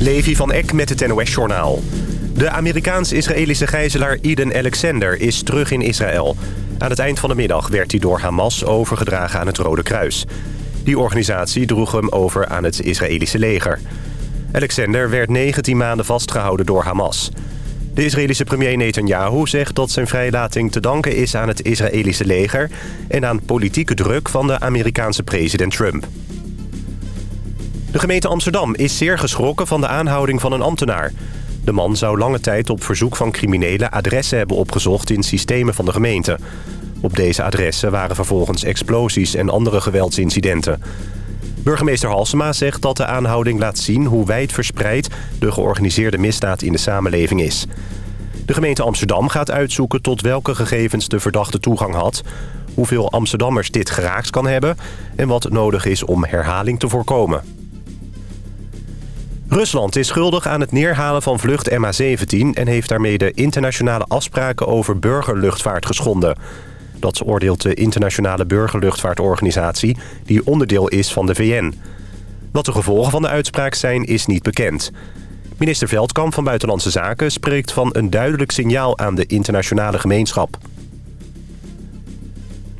Levi van Eck met het NOS-journaal. De Amerikaans-Israëlische gijzelaar Eden Alexander is terug in Israël. Aan het eind van de middag werd hij door Hamas overgedragen aan het Rode Kruis. Die organisatie droeg hem over aan het Israëlische leger. Alexander werd 19 maanden vastgehouden door Hamas. De Israëlische premier Netanyahu zegt dat zijn vrijlating te danken is aan het Israëlische leger... en aan politieke druk van de Amerikaanse president Trump. De gemeente Amsterdam is zeer geschrokken van de aanhouding van een ambtenaar. De man zou lange tijd op verzoek van criminelen adressen hebben opgezocht in systemen van de gemeente. Op deze adressen waren vervolgens explosies en andere geweldsincidenten. Burgemeester Halsema zegt dat de aanhouding laat zien hoe wijd verspreid de georganiseerde misdaad in de samenleving is. De gemeente Amsterdam gaat uitzoeken tot welke gegevens de verdachte toegang had, hoeveel Amsterdammers dit geraakt kan hebben en wat nodig is om herhaling te voorkomen. Rusland is schuldig aan het neerhalen van vlucht MH17... en heeft daarmee de internationale afspraken over burgerluchtvaart geschonden. Dat oordeelt de Internationale Burgerluchtvaartorganisatie... die onderdeel is van de VN. Wat de gevolgen van de uitspraak zijn, is niet bekend. Minister Veldkamp van Buitenlandse Zaken spreekt van een duidelijk signaal aan de internationale gemeenschap.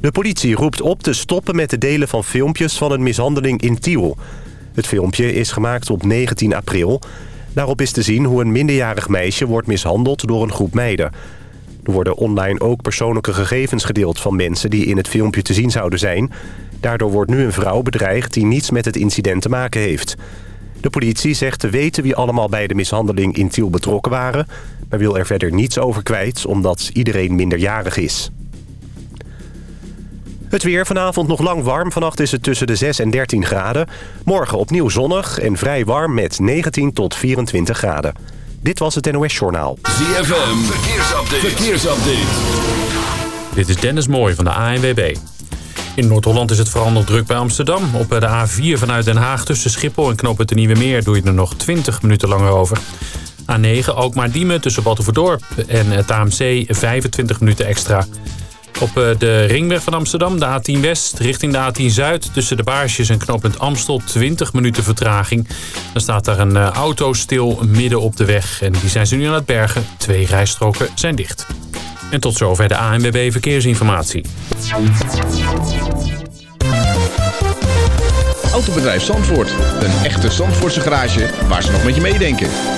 De politie roept op te stoppen met het delen van filmpjes van een mishandeling in Tiel... Het filmpje is gemaakt op 19 april. Daarop is te zien hoe een minderjarig meisje wordt mishandeld door een groep meiden. Er worden online ook persoonlijke gegevens gedeeld van mensen die in het filmpje te zien zouden zijn. Daardoor wordt nu een vrouw bedreigd die niets met het incident te maken heeft. De politie zegt te weten wie allemaal bij de mishandeling in Tiel betrokken waren... maar wil er verder niets over kwijt omdat iedereen minderjarig is. Het weer vanavond nog lang warm. Vannacht is het tussen de 6 en 13 graden. Morgen opnieuw zonnig en vrij warm met 19 tot 24 graden. Dit was het NOS Journaal. ZFM, verkeersupdate. verkeersupdate. Dit is Dennis Mooij van de ANWB. In Noord-Holland is het vooral nog druk bij Amsterdam. Op de A4 vanuit Den Haag tussen Schiphol en Knoop het Nieuwe Meer... doe je er nog 20 minuten langer over. A9 ook maar Diemen tussen Battenverdorp en het AMC 25 minuten extra... Op eh, de ringweg van Amsterdam, de A10 West, richting de A10 Zuid... tussen de Baarsjes en knooppunt Amstel, 20 minuten vertraging. Dan staat daar een eh, auto stil midden op de weg. En die zijn ze nu aan het bergen. Twee rijstroken zijn dicht. En tot zover de ANWB Verkeersinformatie. Autobedrijf Zandvoort. Een echte Zandvoortse garage waar ze nog met je meedenken.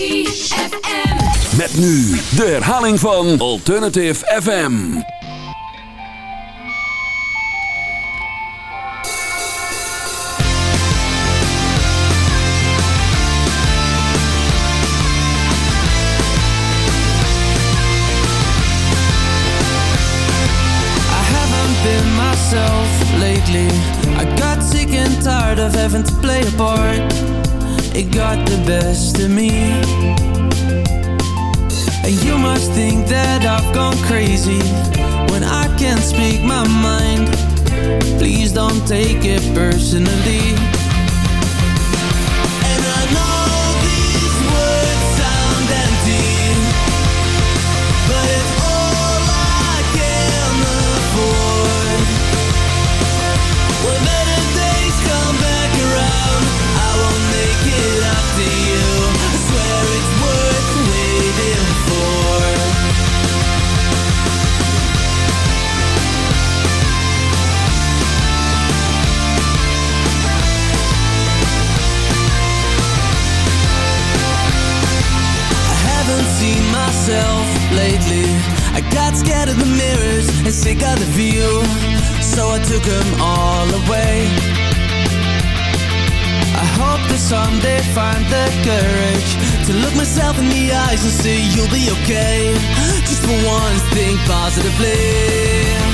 ZFM. Met nu de herhaling van Alternative FM. I haven't been myself lately. I got sick and tired of having to play a part. It got the best of me. And you must think that I've gone crazy when I can't speak my mind. Please don't take it personally. Scared of the mirrors and sick of the view, so I took them all away. I hope that someday find the courage to look myself in the eyes and say you'll be okay. Just for once, think positively.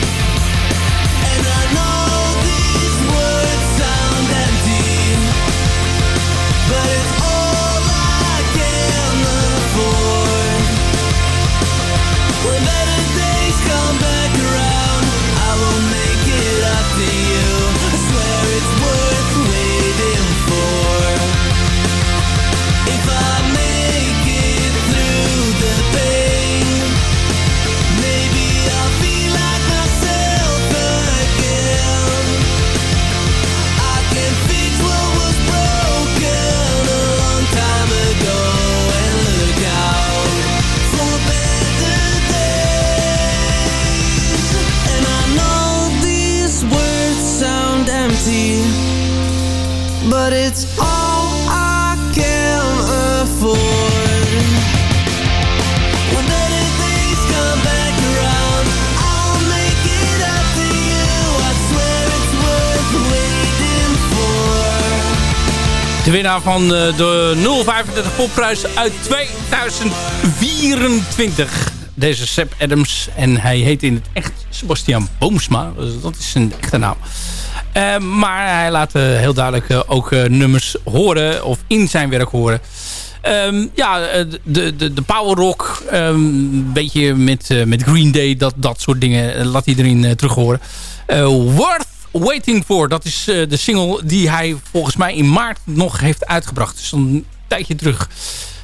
De winnaar van eh, de 035 popprijs uit 2024. Deze Seb Adams. En hij heet in het echt Sebastian Boomsma. Dus dat is zijn echte naam. Eh, maar hij laat eh, heel duidelijk eh, ook nummers horen. Of in zijn werk horen. Ehm, ja, de, de, de power rock. ehm, Een beetje met, met Green Day. Dat, dat soort dingen laat erin eh, terug horen. Worth Waiting For. Dat is de single die hij volgens mij in maart nog heeft uitgebracht. Dus een tijdje terug.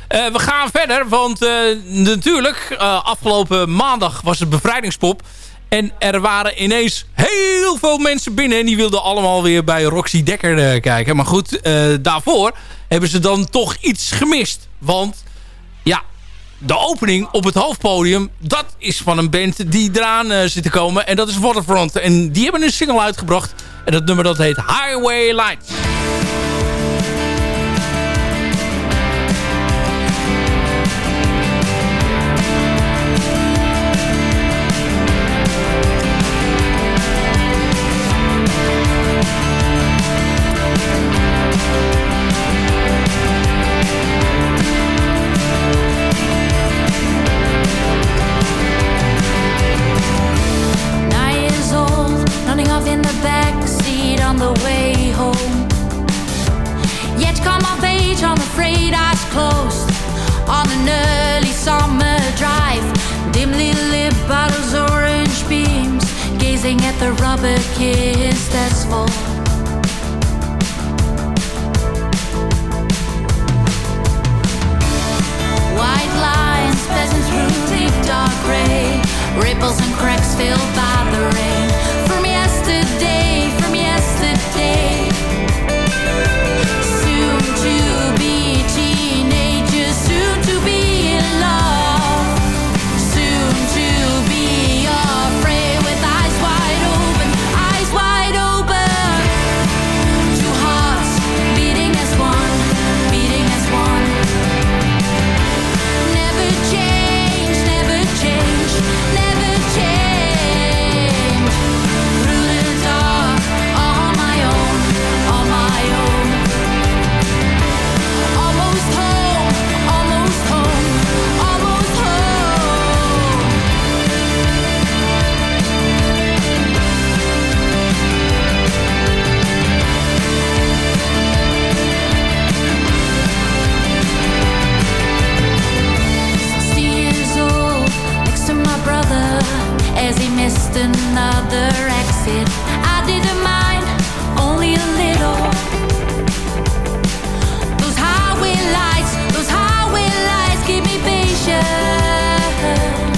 We gaan verder, want natuurlijk, afgelopen maandag was het bevrijdingspop. En er waren ineens heel veel mensen binnen. En die wilden allemaal weer bij Roxy Dekker eh, kijken. Maar goed, eh, daarvoor hebben ze dan toch iets gemist. Want ja, de opening op het hoofdpodium... dat is van een band die eraan eh, zit te komen. En dat is Waterfront. En die hebben een single uitgebracht. En dat nummer dat heet Highway Lights. The rubber that's asphalt. White lines passing through deep dark gray Ripples and cracks filled by the rain did, I didn't mind, only a little. Those highway lights, those highway lights keep me patient.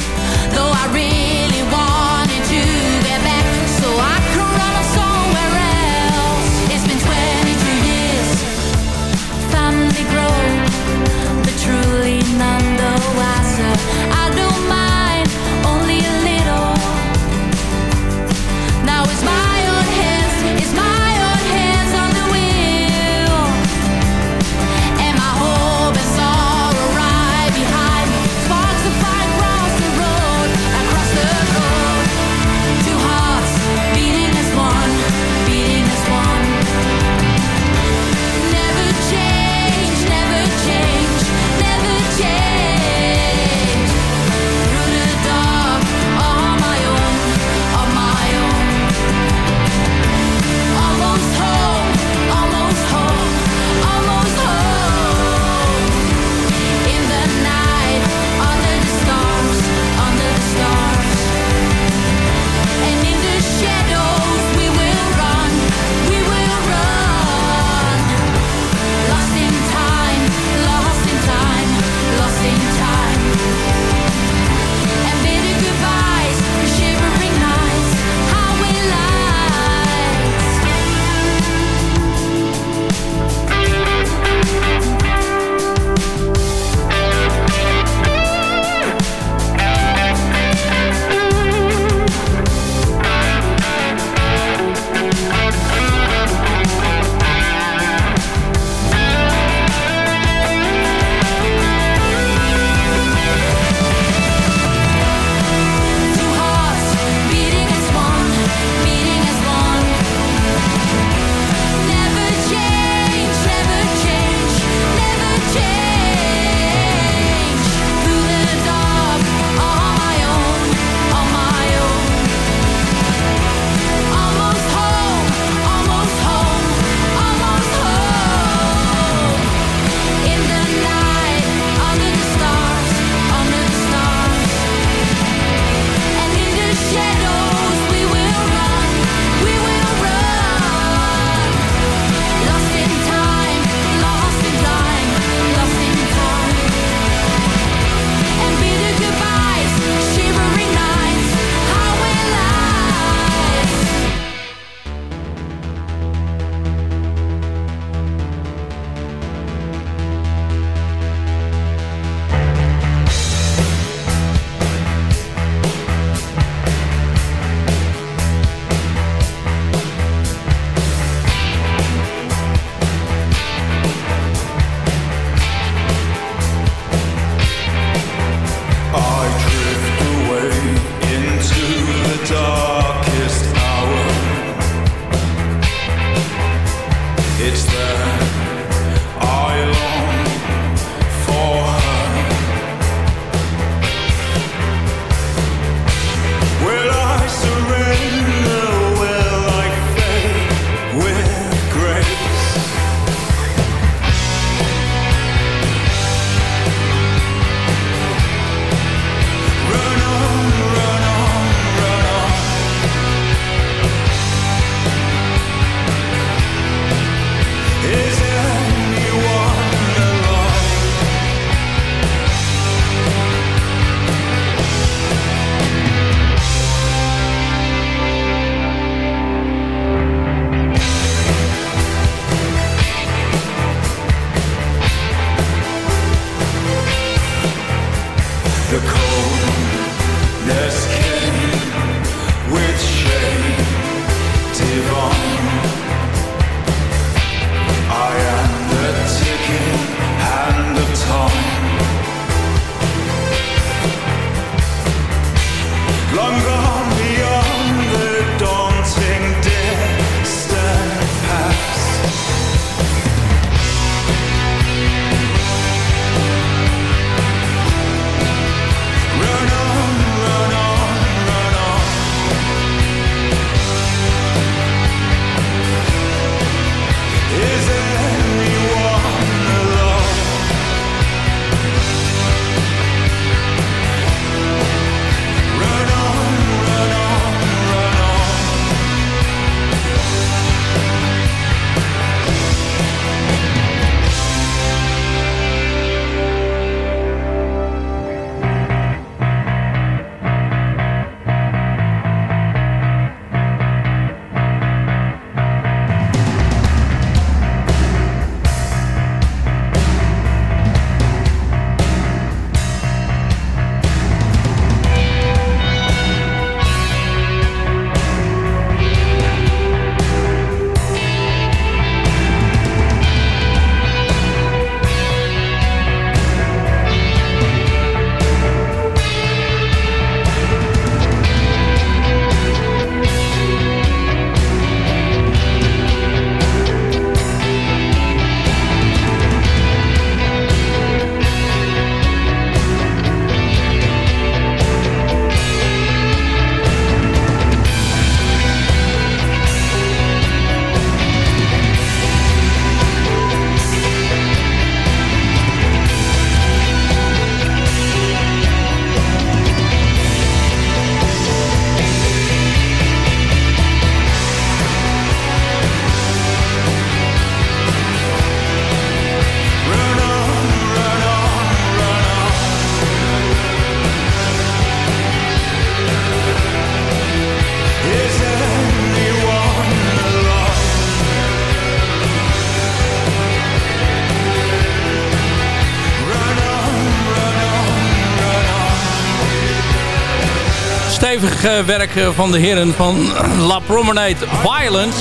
Stevig eh, werk eh, van de heren van La Promenade Violence.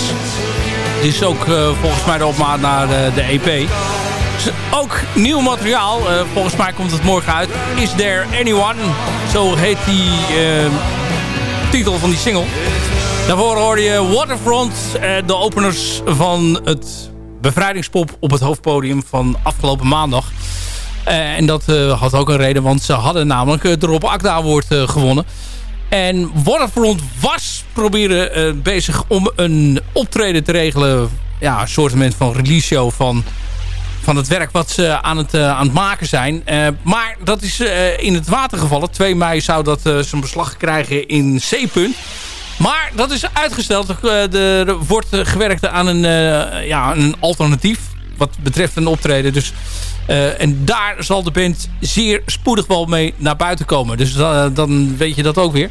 Dit is ook eh, volgens mij de opmaat naar de, EP. Ook nieuw materiaal. Volgens mij komt het morgen uit. Is There Anyone? Zo heet die titel van die single. Daarvoor hoorde je Waterfront. de openers van het bevrijdingspop op het hoofdpodium van afgelopen maandag. En dat had ook een reden, want ze hadden namelijk het Rob Akda Award gewonnen. En Waterfront was proberen eh, bezig om een optreden te regelen. Ja, een soort van release show van, van het werk wat ze aan het, eh, aan het maken zijn. Eh, maar dat is in het water gevallen. 2 mei zou dat zijn beslag krijgen in C-punt. Maar dat is uitgesteld. Er wordt gewerkt aan een, ja, een alternatief wat betreft een optreden. Dus, eh, en daar zal de band zeer spoedig wel mee naar buiten komen. Dus da- dan weet je dat ook weer.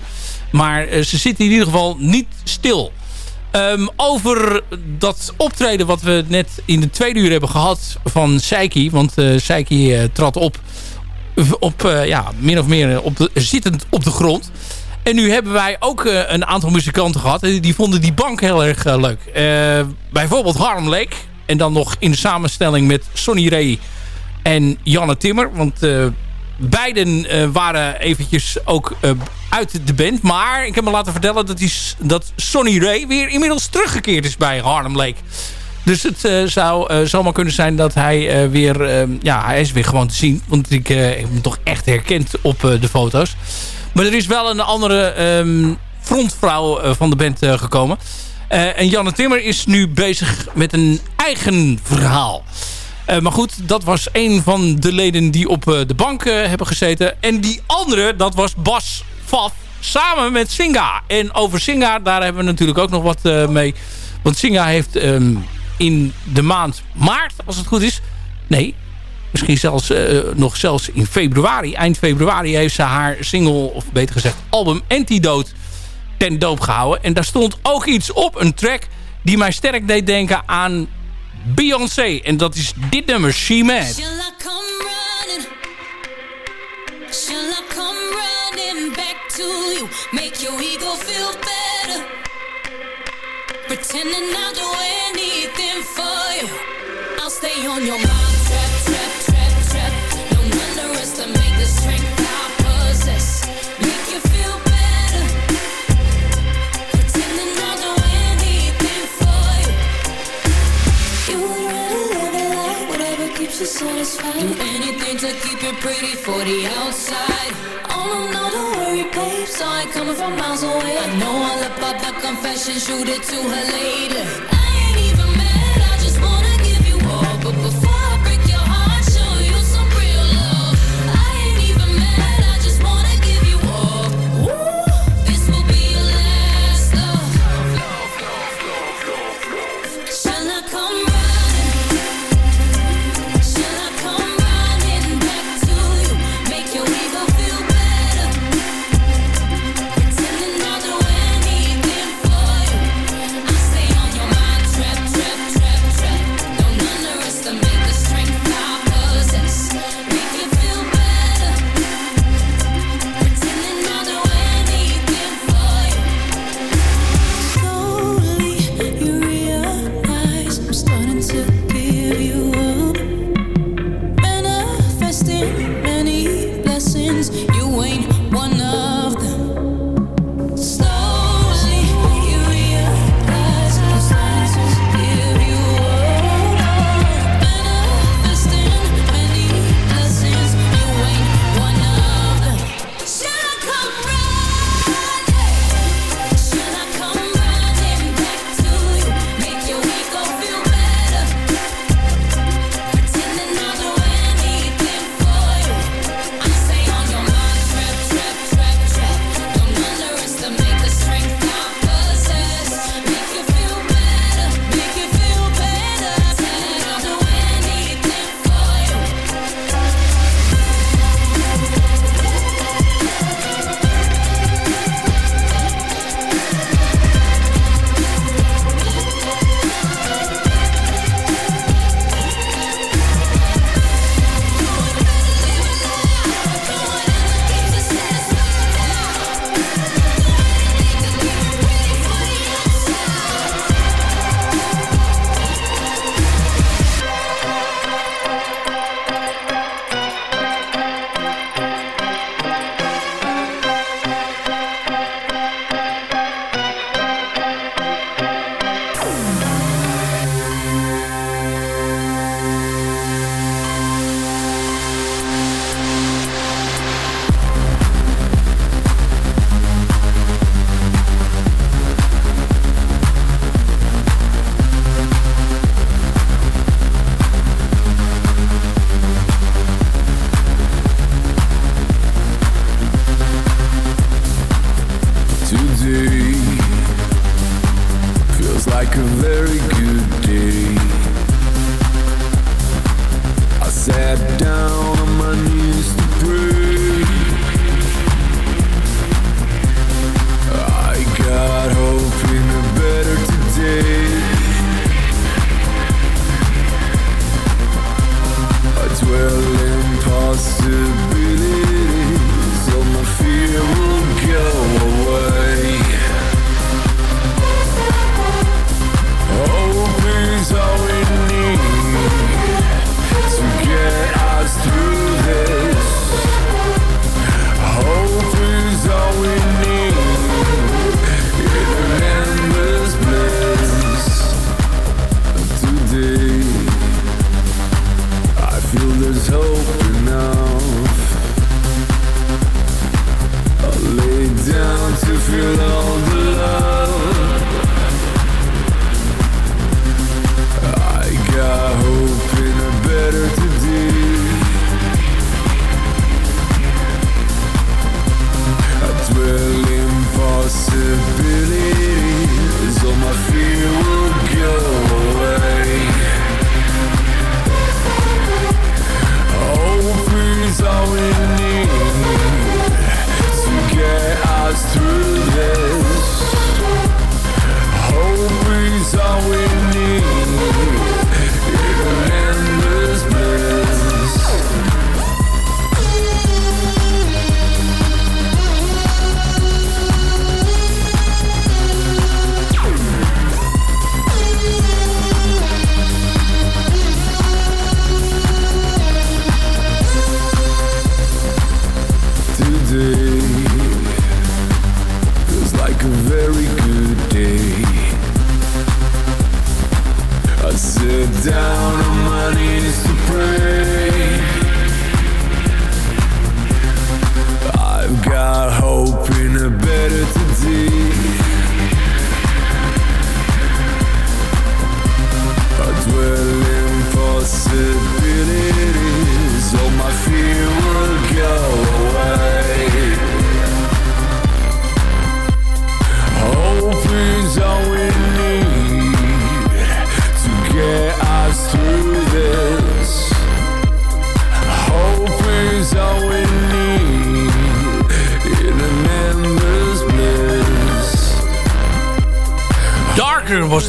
Maar eh, ze zitten in ieder geval niet stil. Ehm, over dat optreden wat we net in de tweede uur hebben gehad van Seiki. Want eh Seiki trad op, op ja, min of meer op de, zittend op de grond. En nu hebben wij ook een aantal muzikanten gehad. Die vonden die bank heel erg leuk. Bijvoorbeeld Lake. En dan nog in samenstelling met Sonny Ray en Janne Timmer. Want eh, beiden eh, waren eventjes ook eh, uit de band. Maar ik heb me laten vertellen dat, die, dat Sonny Ray weer inmiddels teruggekeerd is bij Harlem Lake. Dus het zou zomaar kunnen zijn dat hij weer... ja, hij is weer gewoon te zien. Want ik heb hem toch echt herkend op de foto's. Maar er is wel een andere ehm, frontvrouw van de band gekomen. En Janne Timmer is nu bezig met een eigen verhaal. Eh, maar goed, dat was een van de leden die op eh, de bank eh, hebben gezeten. En die andere, dat was Bas Faf samen met Singa. En over Singa, daar hebben we natuurlijk ook nog wat mee. Want Singa heeft ehm, in de maand maart, als het goed is... Nee, misschien zelfs nog zelfs in februari, eind februari... heeft ze haar single, of beter gezegd album Antidote ten doop gehouden. En daar stond ook iets op, een track... die mij sterk deed denken aan Beyoncé. En dat is dit nummer, She Mad. Shall I come running? Back to you? Make your ego feel better. Pretending I'll do anything for you. I'll stay on your mind. Do anything to keep it pretty for the outside. Oh no, no, don't worry, babe. It coming from miles away. I know all about the confession, shoot it to her later.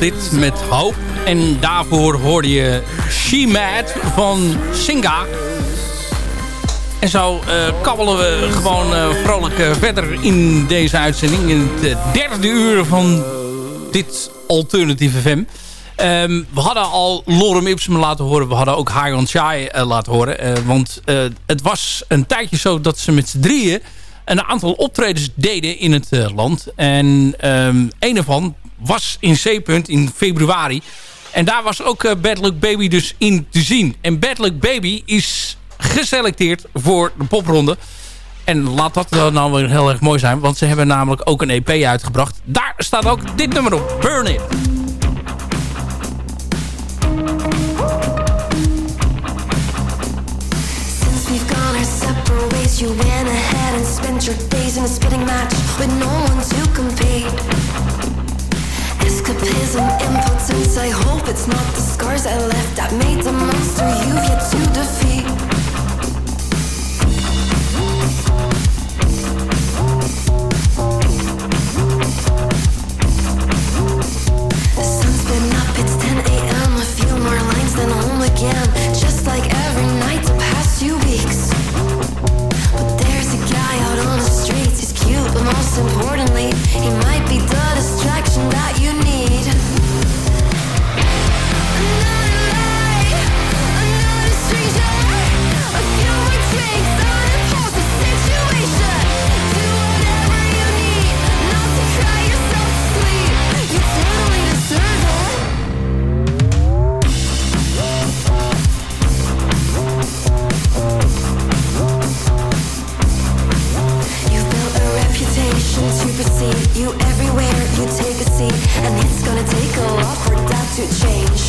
Dit met Hope. En daarvoor hoorde je She Mad van Singa. En zo eh, kabbelen we gewoon eh, vrolijk eh, verder in deze uitzending. In het derde uur van dit Alternative FM. Ehm, we hadden al Lorem Ipsum laten horen. We hadden ook High on eh, laten horen. Want het was een tijdje zo dat ze met z'n drieën... een aantal optredens deden in het land. En ehm, een ervan was in C-punt in februari. En daar was ook eh, Bad Luck Baby dus in te zien. En Bad Luck Baby is geselecteerd voor de popronde. En laat dat dan nou weer heel erg mooi zijn. Want ze hebben namelijk ook een EP uitgebracht. Daar staat ook dit nummer op. Burn It. Since we've gone our separate ways, you went ahead and spent your days in a spitting match. Escapism, impotence, I hope it's not the scars I left that made the monster you've yet to defeat. The sun's been up, it's 10 a.m. A few more lines, then home again. Just like every night the past few weeks. But there's a guy out on the streets, he's cute, but most importantly, he might seen you everywhere. You take a seat, and it's gonna take a lot for that to change.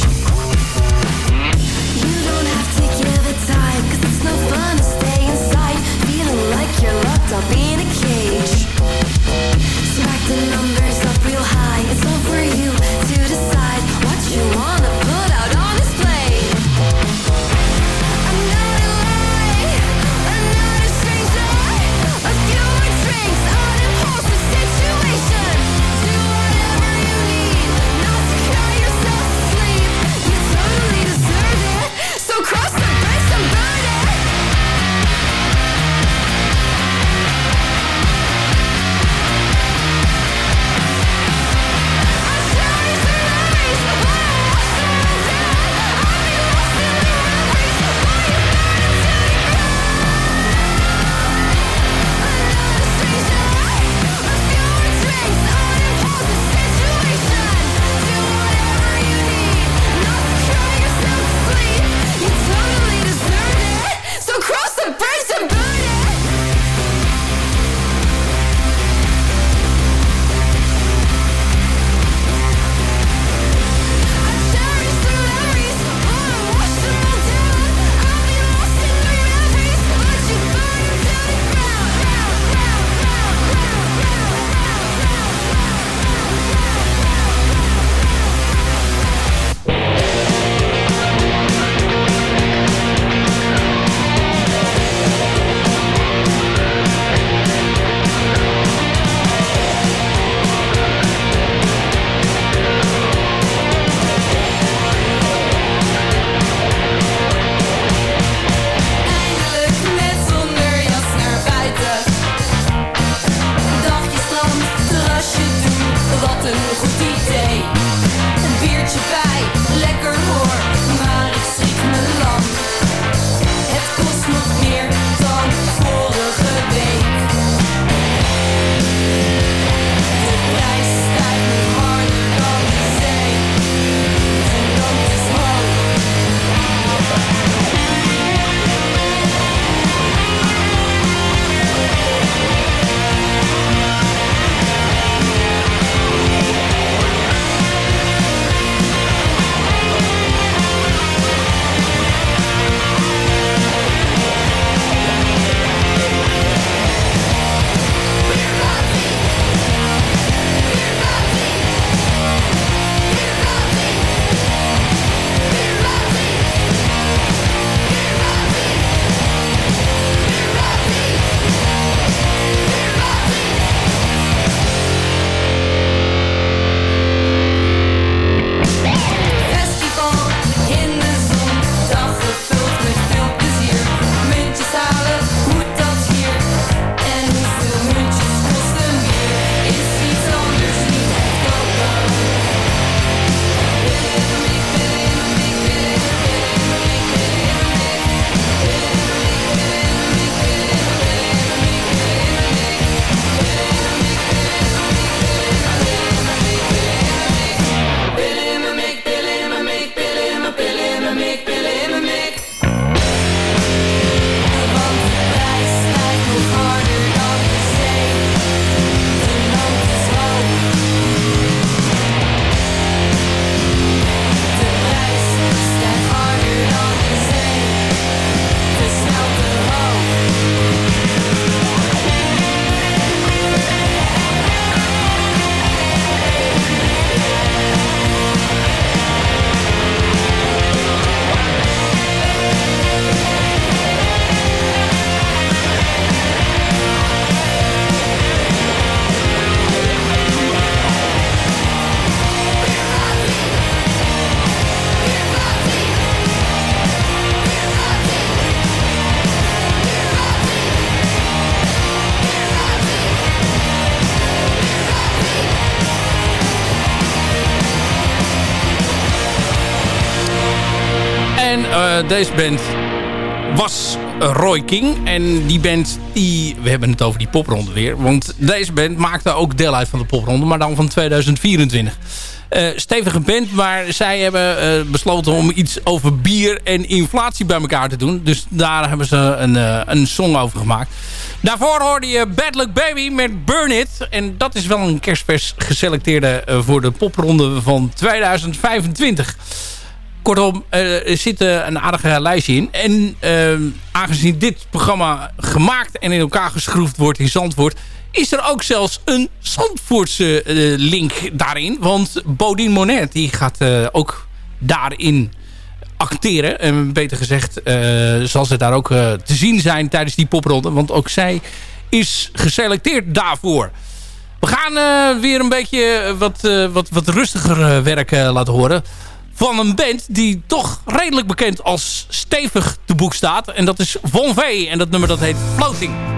You don't have to give it time, cause it's no deze band was Roy King. En die band, die, we hebben het over die popronde weer. Want deze band maakte ook deel uit van de popronde, maar dan van 2024. Eh, stevige band, maar zij hebben eh, besloten om iets over bier en inflatie bij elkaar te doen. Dus daar hebben ze een, eh, een song over gemaakt. Daarvoor hoorde je Bad Luck Baby met Burn It. En dat is wel een kerstvers geselecteerde eh, voor de popronde van 2025. Kortom, er zit eh, een aardige lijstje in. En eh, aangezien dit programma gemaakt en in elkaar geschroefd wordt in Zandvoort... is er ook zelfs een Zandvoortse eh, link daarin. Want Bodine Monet die gaat eh, ook daarin acteren. En beter gezegd zal ze daar ook te zien zijn tijdens die popronde. Want ook zij is geselecteerd daarvoor. We gaan weer een beetje wat, wat, wat rustiger werk laten horen. Van een band die toch redelijk bekend als stevig te boek staat. En dat is Von V. En dat nummer dat heet Floating.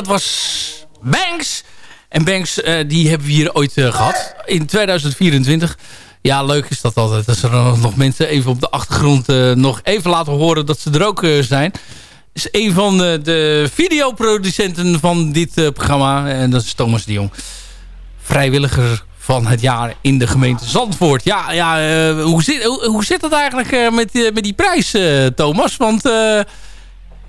Dat was Banks. En Banks, eh, die hebben we hier ooit eh, gehad. In 2024. Ja, leuk is dat altijd. Er dan nog mensen even op de achtergrond eh, nog even laten horen dat ze er ook zijn. Is een van de, de videoproducenten van dit programma. En dat is Thomas de Jong. Vrijwilliger van het jaar in de gemeente Zandvoort. Ja, ja hoe, zit, hoe, hoe zit dat eigenlijk met, met die prijs, Thomas? Want...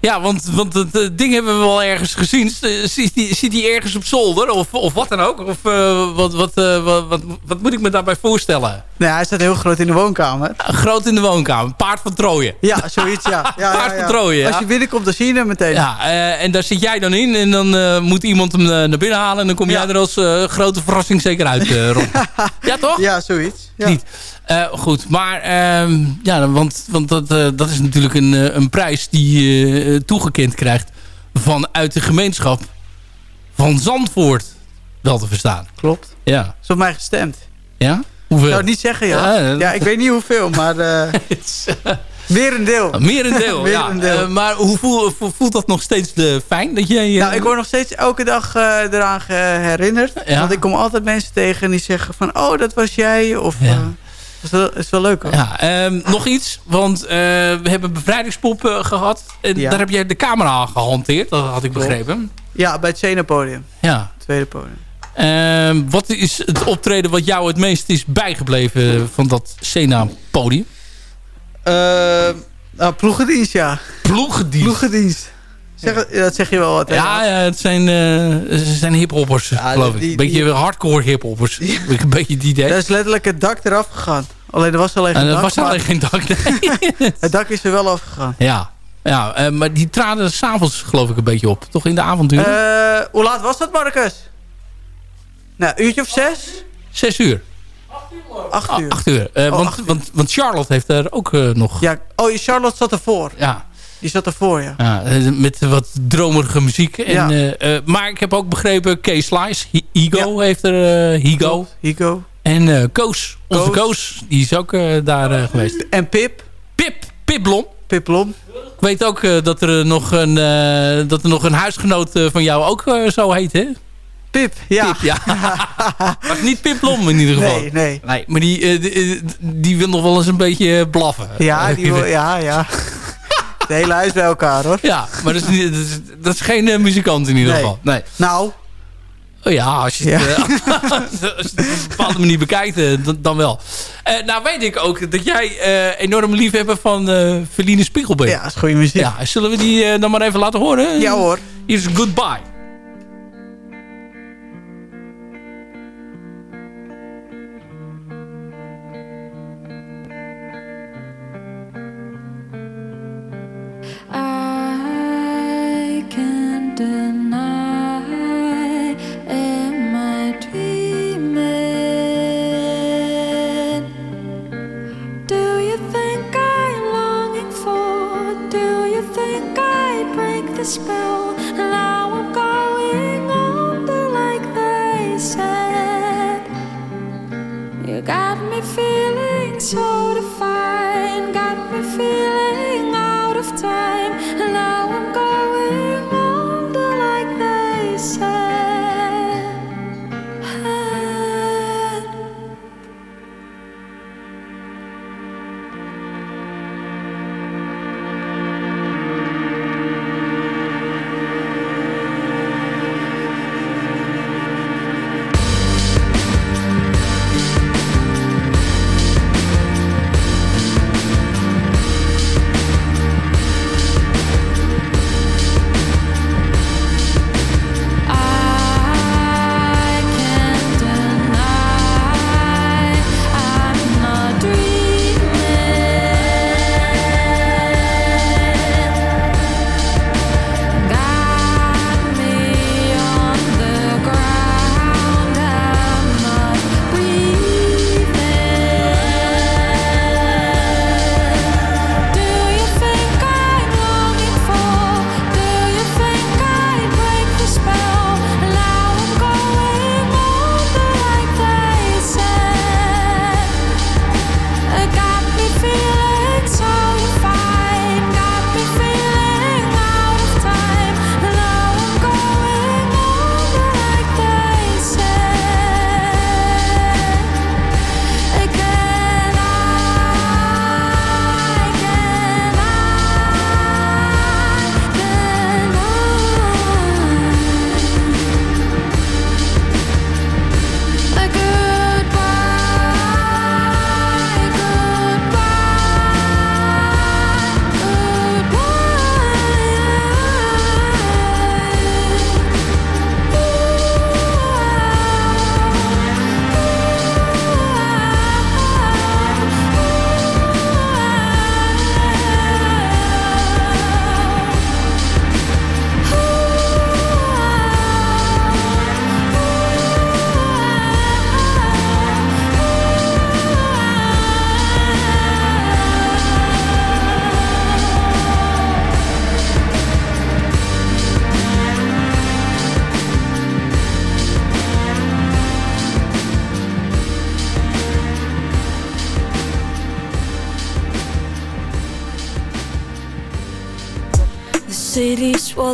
ja, want, want het eh, ding hebben we wel ergens gezien. Eh, Zit die, zit die ergens op zolder? Of, of wat dan ook? Of eh, wat, wat, wat, wat, wat moet ik me daarbij voorstellen? Nee, hij staat heel groot in de woonkamer. Groot in de woonkamer. Paard van Trooien. Ja, zoiets, ja. ja, Paard ja, van ja. Als je binnenkomt, dan zie je hem meteen. Ja, en daar zit jij dan in. En dan moet iemand hem naar binnen halen. En dan kom jij er als grote verrassing zeker uit, Ron. ja, toch? Ja, zoiets. Ja. Niet. Eh, goed, maar ehm, ja, want, want dat, eh, dat is natuurlijk een, eh, een prijs die je toegekend krijgt vanuit de gemeenschap van Zandvoort wel te verstaan. Klopt. Ja. Is op mij gestemd. Ja? Ik Hoeveel? zou het niet zeggen, ja. Ja, Ja, ik weet niet hoeveel, maar meer een deel. Meer een deel, ja. Merendeel. Eh, maar hoe voel, voel- voelt dat nog steeds de fijn? Dat jij, Nou, ik word nog steeds elke dag eraan herinnerd. Ja. Want ik kom altijd mensen tegen die zeggen van... Oh, dat was jij. Of, Ja. Dat is wel, is wel leuk hoor. Ja, ehm, nog iets. Want eh, we hebben bevrijdingspop eh, gehad. En Ja. daar heb jij de camera gehanteerd. Dat had ik begrepen. Ja, bij het Sena-podium. Ja. Tweede podium. Ehm, wat is het optreden wat jou het meest is bijgebleven van dat Sena-podium? Eh, nou, ploegendienst, ja. Ploegendienst. Ploegendienst. Zeg, het- Dat zeg je wel wat. hè? Ja, ja, het zijn, eh, ze zijn hiphoppers, Ja, geloof die- ik. Een beetje hardcore hiphoppers. Ik Een beetje die idee. Daar is letterlijk het dak eraf gegaan. Alleen er was alleen geen En er dak. was alleen geen dak. nee. Het dak is er wel afgegaan. ja, ja eh, maar die traden s'avonds geloof ik een beetje op. Toch in de avonduren? Eh, hoe laat was dat, Marcus? Nou, een uurtje of zes? Zes uur. Acht uur. Acht uur. Eh, Oh, want, acht uur. Want, want Charlotte heeft er ook eh, nog... Ja, oh, Charlotte zat ervoor. Ja, Die zat ervoor, ja. ja, eh, met wat dromerige muziek. En, Ja. eh, eh, maar ik heb ook begrepen, K Slice, Hi- Higo heeft er, Higo. Higo. En Koos, onze Koos. Koos, die is ook daar geweest. En Pip. Pip, Pip Blom. Pip Blom. Ik weet ook dat, er nog een, dat er nog een huisgenoot van jou ook zo heet, hè? Pip, ja. Pip, ja. maar niet Pip Blom in ieder geval. Nee, nee. Nee, maar die, die, die wil nog wel eens een beetje blaffen. Ja, die wil, ja, ja. Het hele huis bij elkaar, hoor. Ja, maar dat is, niet, dat is, dat is geen eh, muzikant in ieder Nee. geval. Nee. Nou, Oh ja, als je, het, Ja. eh, als je het op een bepaalde manier bekijkt, eh, dan, wel. Nou weet ik ook dat jij enorm liefhebber van eh Feline Spiegel bent. ja, is goede muziek. Ja, zullen we die dan maar even laten horen? Ja, hoor. Hier is Goodbye.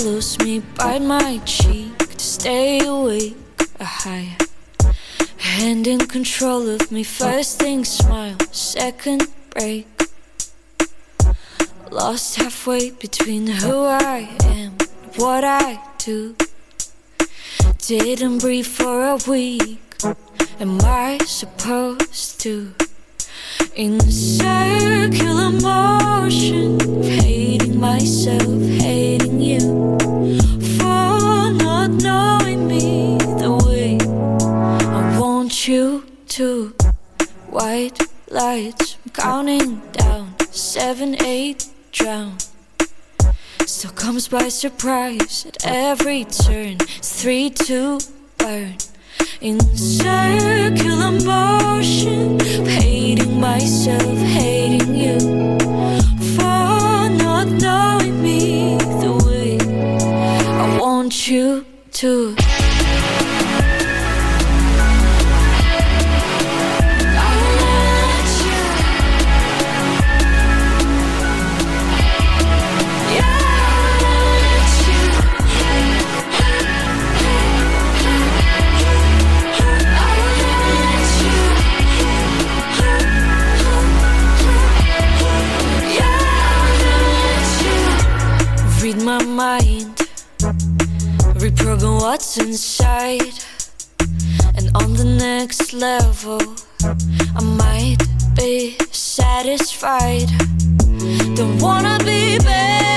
Swallows me, bite my cheek to stay awake. I hide. Hand in control of me, first thing smile, second break. Lost halfway between who I am what I do. Didn't breathe for a week. Am I supposed to? In circular motion, hating myself, hating you for not knowing me the way I want you to. White lights, I'm counting down, seven, eight, drown. Still comes by surprise at every turn. Three, two, burn. In circular motion, hating myself, hating you you inside, and on the next level, I might be satisfied. Don't wanna be better,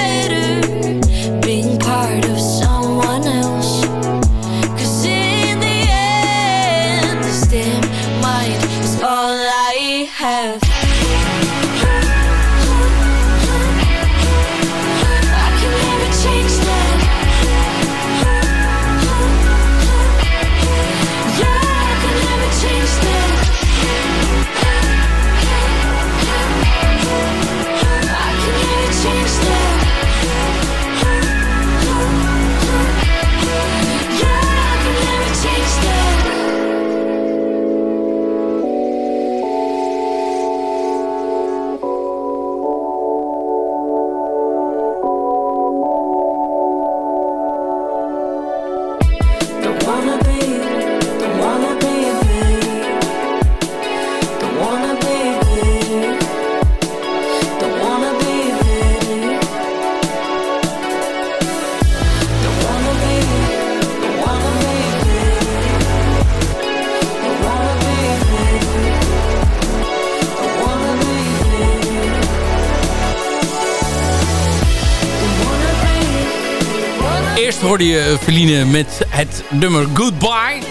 hoorde je Feline met het nummer Goodbye.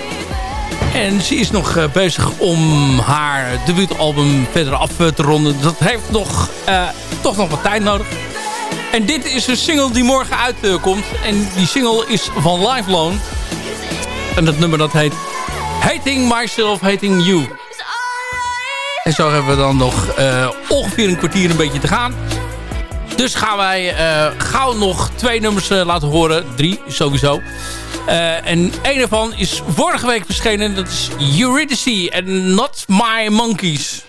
En ze is nog eh, bezig om haar debuutalbum verder af eh, te ronden. Dat heeft nog, eh, toch nog wat tijd nodig. En dit is een single die morgen uitkomt. en die single is van Live Loan. En dat nummer dat heet Hating Myself, Hating You. En zo hebben we dan nog eh, ongeveer een kwartier een beetje te gaan. Dus gaan wij eh, gauw nog twee nummers eh, laten horen. Drie sowieso. Eh, en een ervan is vorige week verschenen. Dat is Eurydice en Not My Monkeys.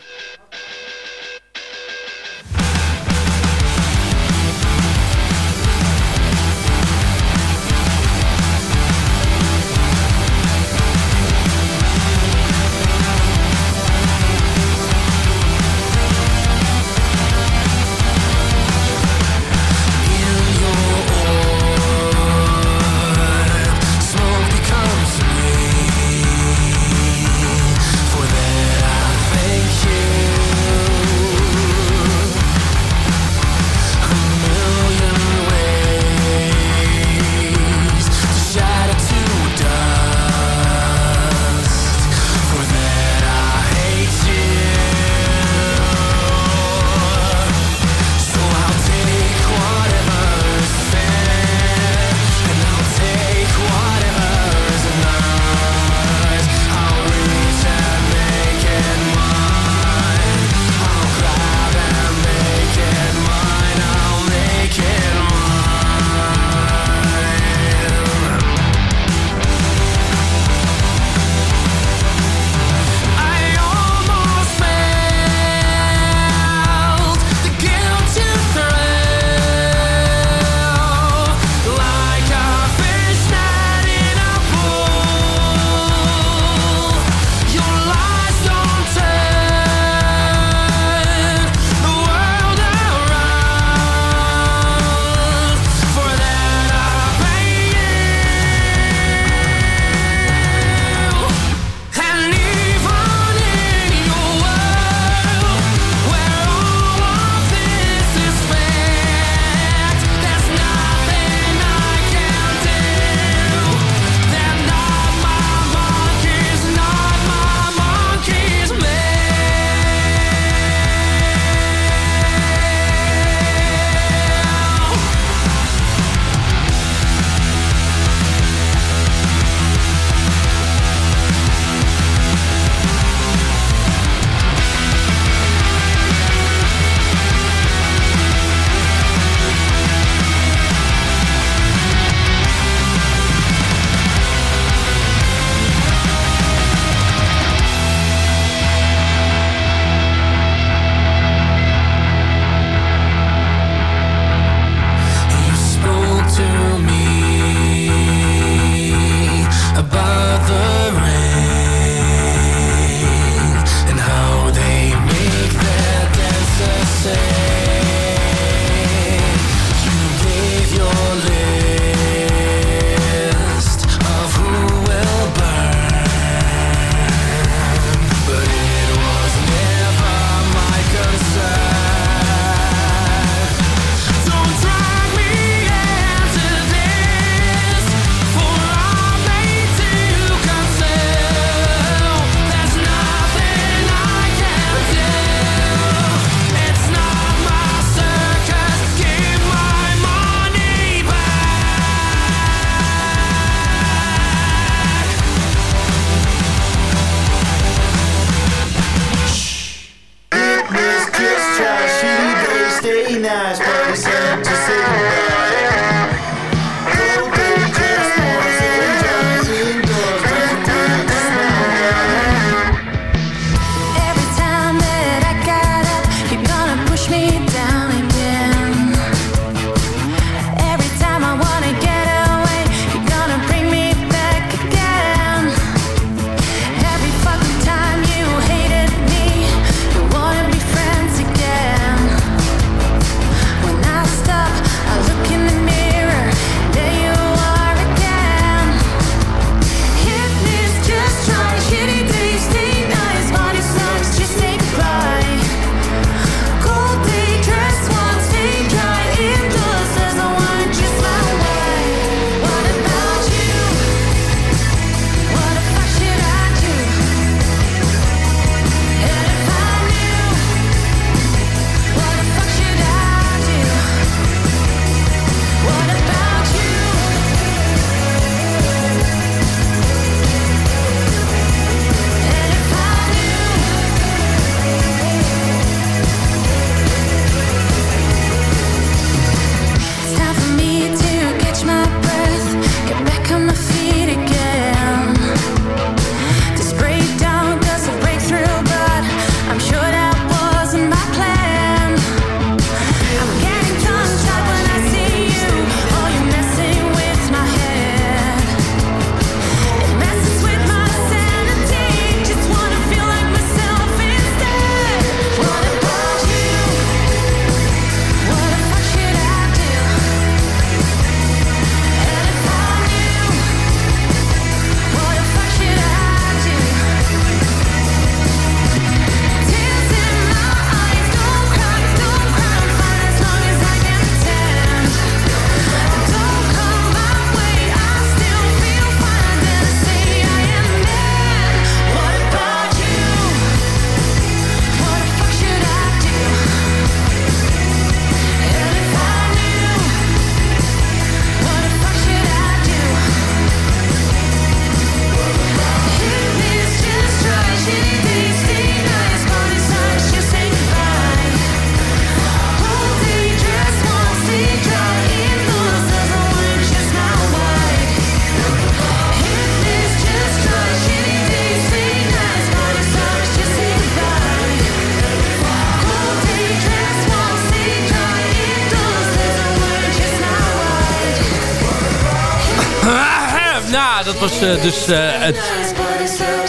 Dus eh, het,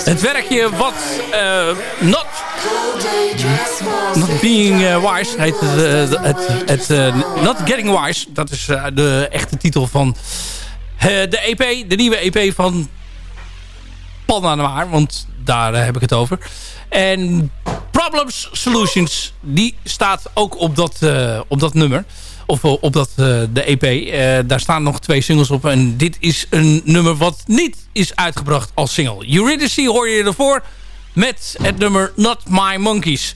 het werkje wat eh, Not, not Being eh, Wise heet het. eh, het, eh, not Getting Wise, dat is eh, de echte titel van eh, de EP, de nieuwe EP van Panda Noir, want daar eh, heb ik het over. En Problems Solutions, die staat ook op dat, eh, op dat nummer. Of op dat, eh, de EP. Eh, daar staan nog twee singles op. En dit is een nummer wat niet is uitgebracht als single. Eurydice hoor je ervoor met het nummer Not My Monkeys.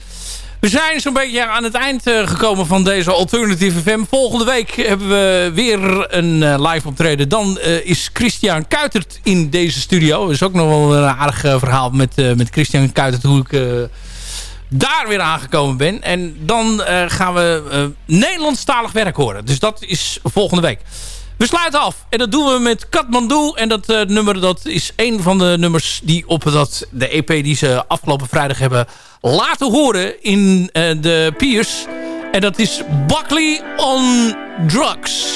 We zijn zo'n beetje aan het eind eh, gekomen van deze Alternative FM. Volgende week hebben we weer een live optreden. Dan is Christian Kuitert in deze studio. Dat is ook nog wel een aardig verhaal met, met Christian Kuitert. Hoe ik daar weer aangekomen ben. En dan eh, gaan we eh, Nederlandstalig werk horen. Dus dat is volgende week. We sluiten af. En dat doen we met Kathmandu. En dat eh, nummer dat is een van de nummers die op dat, de EP die ze afgelopen vrijdag hebben laten horen in de Piers. En dat is Buckley on Drugs.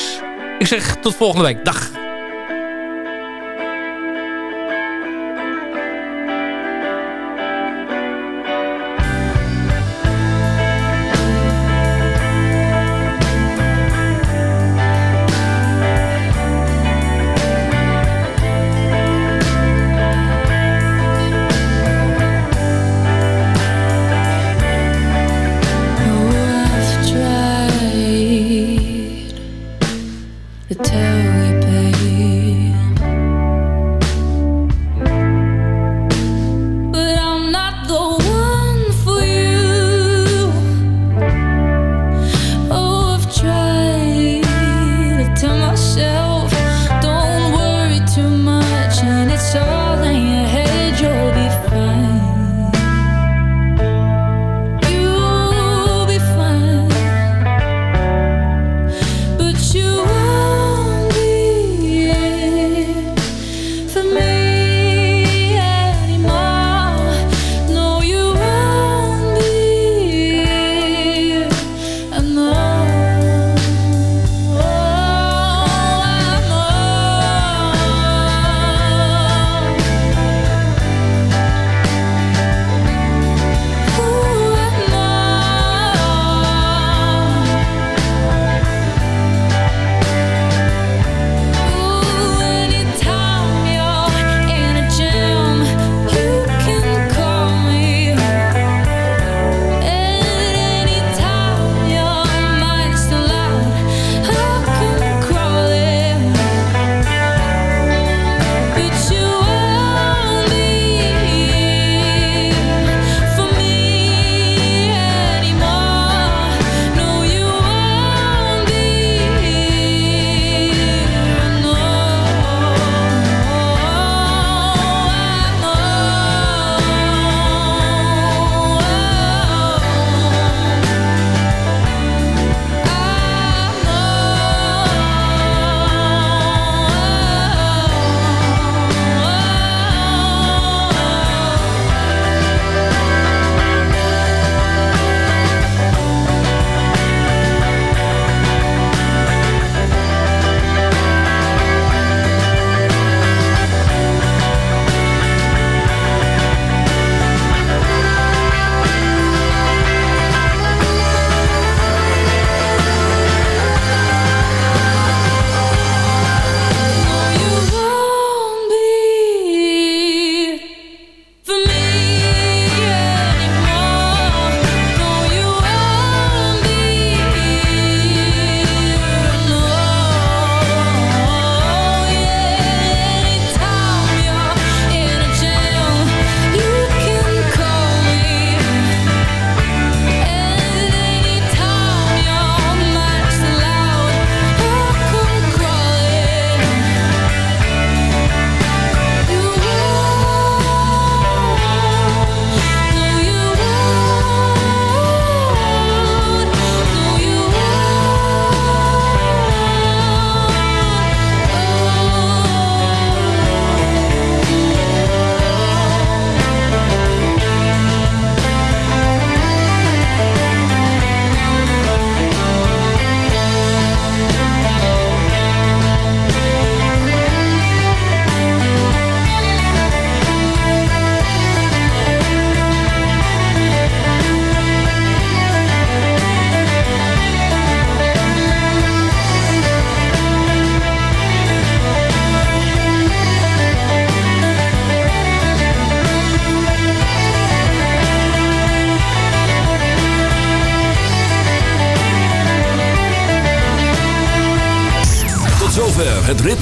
Ik zeg tot volgende week. Dag.